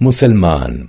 مسلمان.